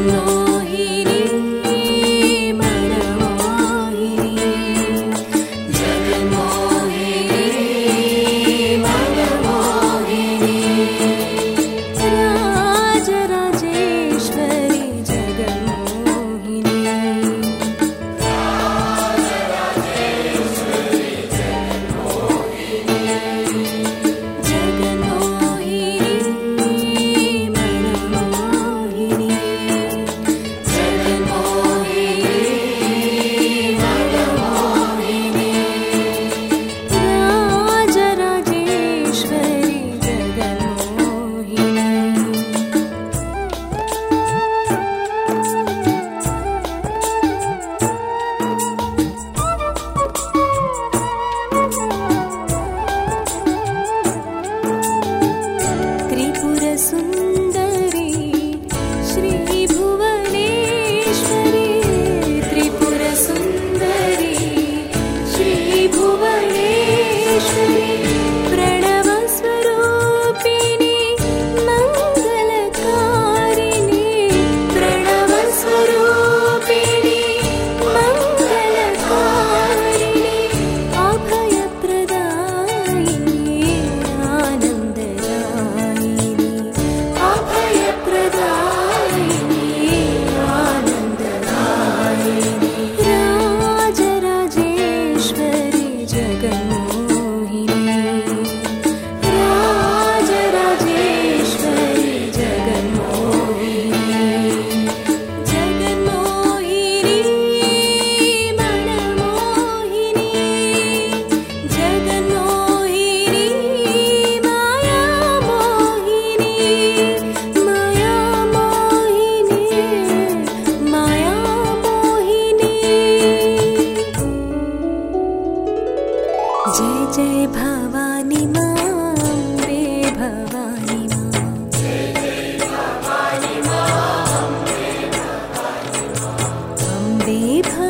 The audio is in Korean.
no भवानि मां बेभ